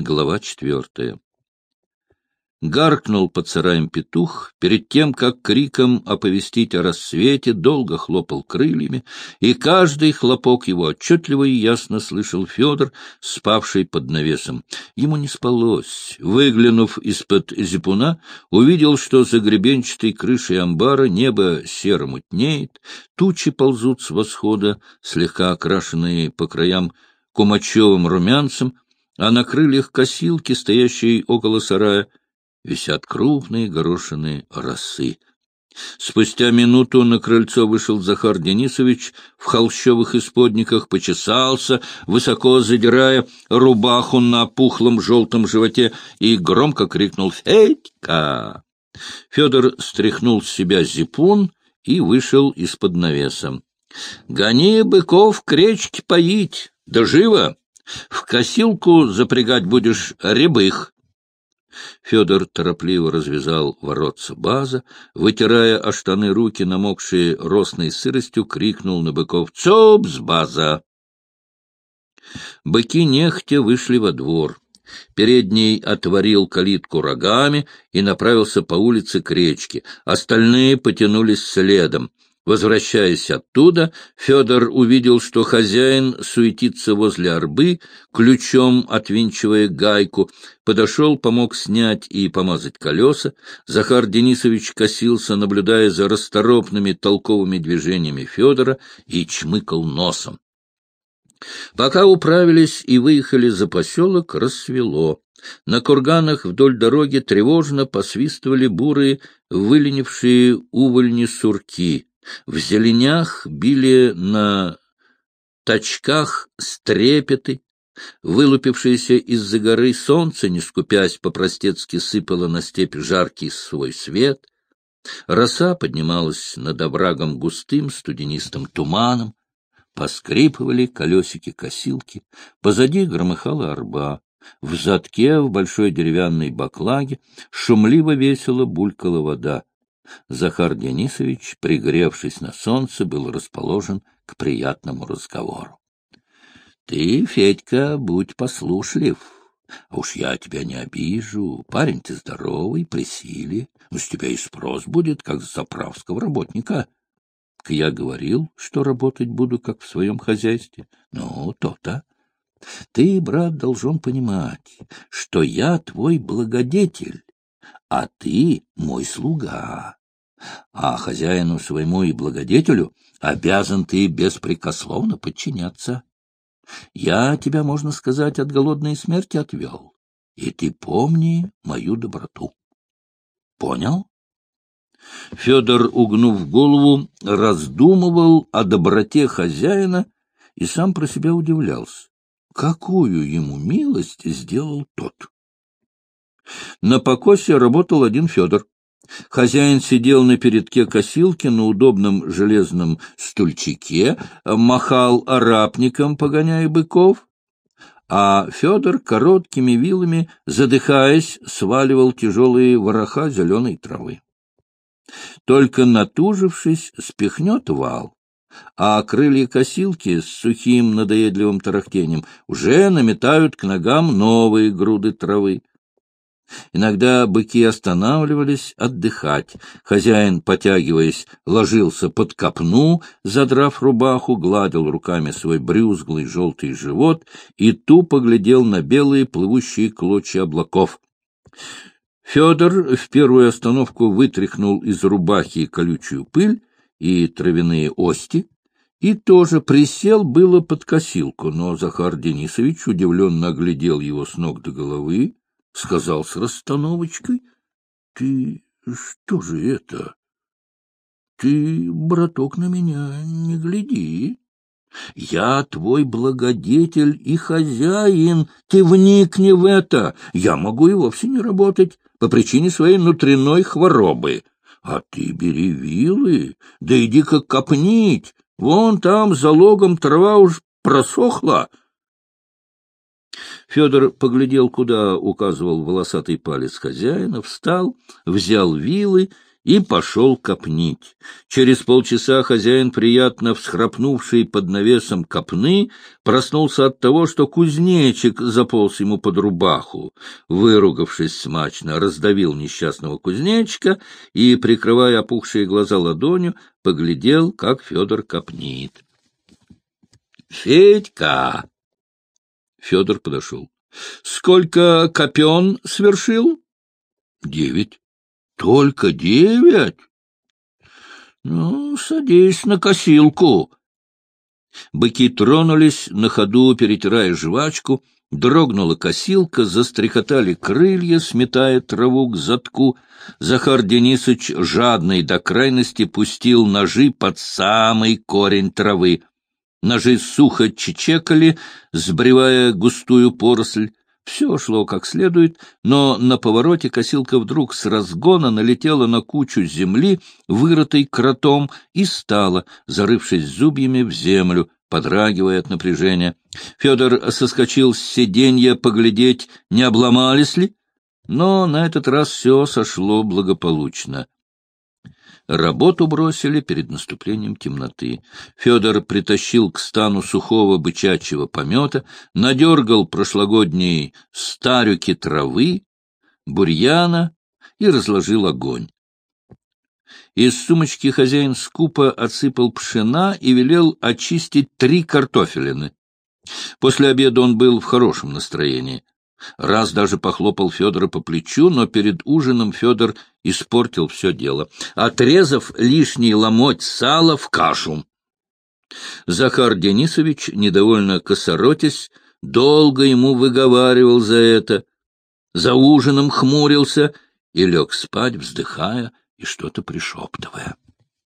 Глава четвертая. Гаркнул под сараем петух, перед тем, как криком оповестить о рассвете, долго хлопал крыльями, и каждый хлопок его отчетливо и ясно слышал Федор, спавший под навесом. Ему не спалось. Выглянув из-под зипуна, увидел, что за гребенчатой крышей амбара небо серо мутнеет, тучи ползут с восхода, слегка окрашенные по краям кумачевым румянцем, а на крыльях косилки, стоящие около сарая, висят крупные горошины росы. Спустя минуту на крыльцо вышел Захар Денисович в холщовых исподниках, почесался, высоко задирая рубаху на пухлом желтом животе, и громко крикнул «Федька!». Федор стряхнул с себя зипун и вышел из-под навеса. — Гони быков к речке поить, да живо! В косилку запрягать будешь рябых. Федор торопливо развязал воротца база, вытирая о штаны руки, намокшие росной сыростью, крикнул на быков «Цоп с база!». Быки нехтя вышли во двор. Передний отворил калитку рогами и направился по улице к речке. Остальные потянулись следом. Возвращаясь оттуда, Федор увидел, что хозяин суетится возле арбы, ключом отвинчивая гайку, подошел, помог снять и помазать колеса. Захар Денисович косился, наблюдая за расторопными толковыми движениями Федора, и чмыкал носом. Пока управились и выехали за поселок, рассвело. На курганах вдоль дороги тревожно посвистывали бурые, выленившие увольни-сурки — в зеленях били на точках стрепеты, вылупившееся из-за горы солнце, не скупясь, по-простецки сыпало на степь жаркий свой свет. Роса поднималась над оврагом густым студенистым туманом, поскрипывали колесики-косилки, позади громыхала арба. В задке, в большой деревянной баклаге, шумливо весело булькала вода. Захар Денисович, пригревшись на солнце, был расположен к приятному разговору. — Ты, Федька, будь послушлив. А уж я тебя не обижу. Парень ты здоровый, при силе. С тебя и спрос будет, как с заправского работника. Я говорил, что работать буду, как в своем хозяйстве. Ну, то-то. Ты, брат, должен понимать, что я твой благодетель, а ты мой слуга а хозяину своему и благодетелю обязан ты беспрекословно подчиняться. Я тебя, можно сказать, от голодной смерти отвел, и ты помни мою доброту. Понял? Федор, угнув голову, раздумывал о доброте хозяина и сам про себя удивлялся. Какую ему милость сделал тот? На покосе работал один Федор. Хозяин сидел на передке косилки на удобном железном стульчике, махал арапником, погоняя быков, а Федор короткими вилами, задыхаясь, сваливал тяжелые вороха зеленой травы. Только натужившись, спихнет вал, а крылья косилки с сухим надоедливым тарахтением уже наметают к ногам новые груды травы. Иногда быки останавливались отдыхать. Хозяин, потягиваясь, ложился под копну, задрав рубаху, гладил руками свой брюзглый желтый живот и тупо глядел на белые плывущие клочья облаков. Федор в первую остановку вытряхнул из рубахи колючую пыль и травяные ости, и тоже присел было под косилку, но Захар Денисович удивленно оглядел его с ног до головы, — сказал с расстановочкой. — Ты что же это? Ты, браток, на меня не гляди. Я твой благодетель и хозяин. Ты вникни в это. Я могу и вовсе не работать по причине своей внутренной хворобы. А ты бери вилы, да иди-ка копнить. Вон там за логом трава уж просохла, Федор поглядел, куда указывал волосатый палец хозяина, встал, взял вилы и пошел копнить. Через полчаса хозяин, приятно всхрапнувший под навесом копны, проснулся от того, что кузнечик заполз ему под рубаху. Выругавшись смачно, раздавил несчастного кузнечика и, прикрывая опухшие глаза ладонью, поглядел, как Федор копнит. — Федька! Федор подошел. — Сколько копен свершил? — Девять. Только девять? Ну, садись на косилку. Быки тронулись, на ходу перетирая жвачку, дрогнула косилка, застрекотали крылья, сметая траву к затку. Захар Денисович, жадный до крайности, пустил ножи под самый корень травы. Ножи сухо чечекали, сбривая густую поросль. Все шло как следует, но на повороте косилка вдруг с разгона налетела на кучу земли, вырытой кротом, и стала, зарывшись зубьями в землю, подрагивая от напряжения. Федор соскочил с сиденья поглядеть, не обломались ли, но на этот раз все сошло благополучно. Работу бросили перед наступлением темноты. Федор притащил к стану сухого бычачьего помета, надергал прошлогодние старюки травы, бурьяна и разложил огонь. Из сумочки хозяин скупо отсыпал пшена и велел очистить три картофелины. После обеда он был в хорошем настроении. Раз даже похлопал Федора по плечу, но перед ужином Федор испортил все дело, отрезав лишний ломоть сала в кашу. Захар Денисович, недовольно косоротясь, долго ему выговаривал за это, за ужином хмурился и лег спать, вздыхая и что-то пришептывая.